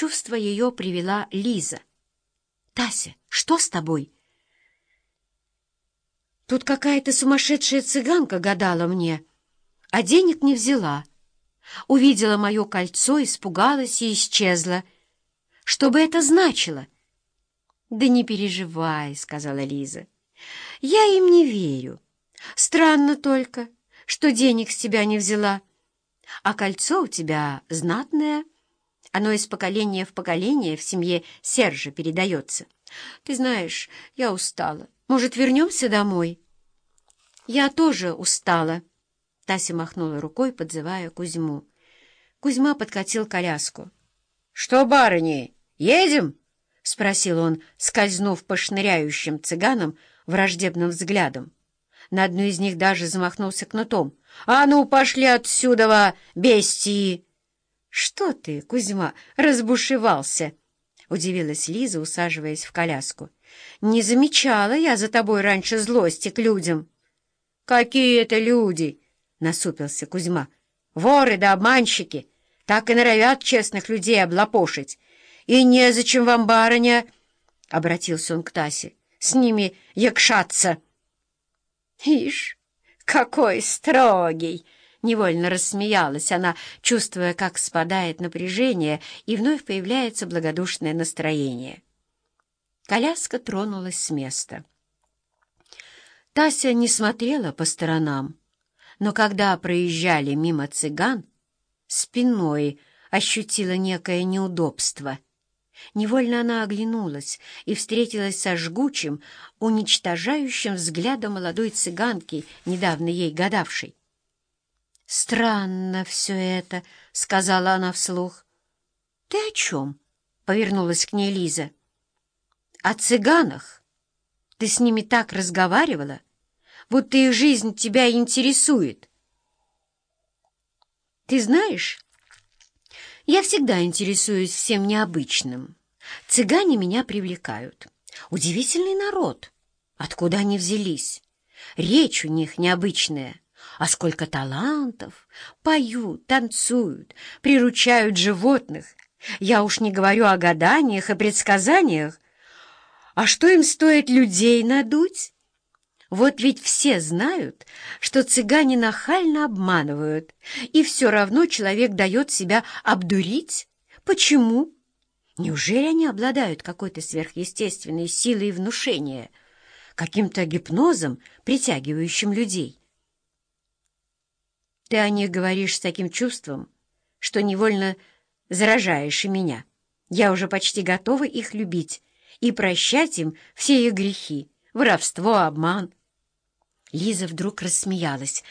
чувство ее привела Лиза. «Тася, что с тобой?» «Тут какая-то сумасшедшая цыганка гадала мне, а денег не взяла. Увидела мое кольцо, испугалась и исчезла. Что бы это значило?» «Да не переживай», — сказала Лиза. «Я им не верю. Странно только, что денег с тебя не взяла. А кольцо у тебя знатное». Оно из поколения в поколение в семье Сержа передается. Ты знаешь, я устала. Может, вернемся домой? Я тоже устала. Тася махнула рукой, подзывая Кузьму. Кузьма подкатил коляску. — Что, барыни, едем? — спросил он, скользнув по шныряющим цыганам враждебным взглядом. На одну из них даже замахнулся кнутом. — А ну, пошли отсюда, бестии! «Что ты, Кузьма, разбушевался?» — удивилась Лиза, усаживаясь в коляску. «Не замечала я за тобой раньше злости к людям». «Какие это люди?» — насупился Кузьма. «Воры да обманщики! Так и норовят честных людей облапошить. И незачем вам, барыня!» — обратился он к Тасе. «С ними якшаться!» «Ишь, какой строгий!» Невольно рассмеялась она, чувствуя, как спадает напряжение, и вновь появляется благодушное настроение. Коляска тронулась с места. Тася не смотрела по сторонам, но когда проезжали мимо цыган, спиной ощутила некое неудобство. Невольно она оглянулась и встретилась со жгучим, уничтожающим взглядом молодой цыганки, недавно ей гадавшей. «Странно все это», — сказала она вслух. «Ты о чем?» — повернулась к ней Лиза. «О цыганах. Ты с ними так разговаривала, будто их жизнь тебя интересует». «Ты знаешь, я всегда интересуюсь всем необычным. Цыгане меня привлекают. Удивительный народ. Откуда они взялись? Речь у них необычная» А сколько талантов! Поют, танцуют, приручают животных. Я уж не говорю о гаданиях и предсказаниях. А что им стоит людей надуть? Вот ведь все знают, что цыгане нахально обманывают, и все равно человек дает себя обдурить. Почему? Неужели они обладают какой-то сверхъестественной силой внушения, каким-то гипнозом, притягивающим людей? Ты о них говоришь с таким чувством, что невольно заражаешь и меня. Я уже почти готова их любить и прощать им все их грехи, воровство, обман. Лиза вдруг рассмеялась.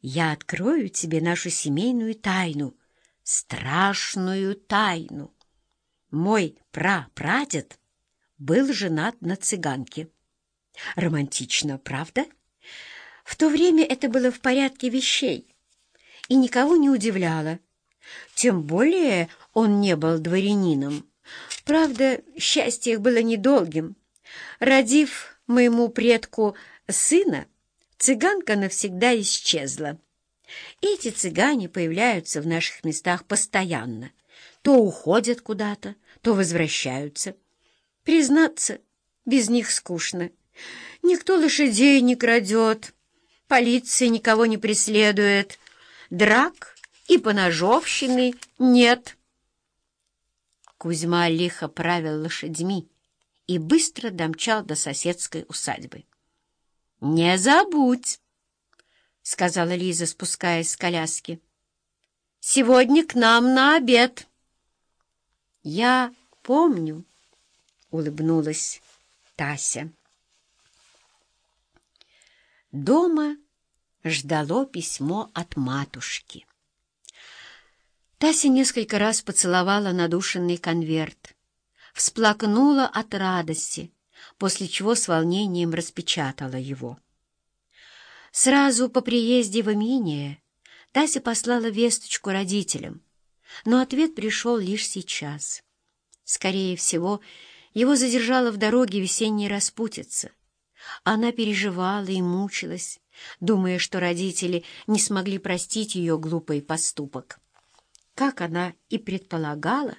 «Я открою тебе нашу семейную тайну, страшную тайну. Мой прапрадед был женат на цыганке. Романтично, правда? В то время это было в порядке вещей» и никого не удивляло. Тем более он не был дворянином. Правда, счастье их было недолгим. Родив моему предку сына, цыганка навсегда исчезла. Эти цыгане появляются в наших местах постоянно. То уходят куда-то, то возвращаются. Признаться, без них скучно. Никто лошадей не крадет, полиция никого не преследует — драк и поножовщины нет. Кузьма лихо правил лошадьми и быстро домчал до соседской усадьбы. — Не забудь, — сказала Лиза, спускаясь с коляски. — Сегодня к нам на обед. — Я помню, — улыбнулась Тася. Дома ждало письмо от матушки. Тася несколько раз поцеловала надушенный конверт, всплакнула от радости, после чего с волнением распечатала его. Сразу по приезде в имение Тася послала весточку родителям, но ответ пришел лишь сейчас. Скорее всего, его задержала в дороге весенняя распутица. Она переживала и мучилась, думая, что родители не смогли простить ее глупый поступок. Как она и предполагала,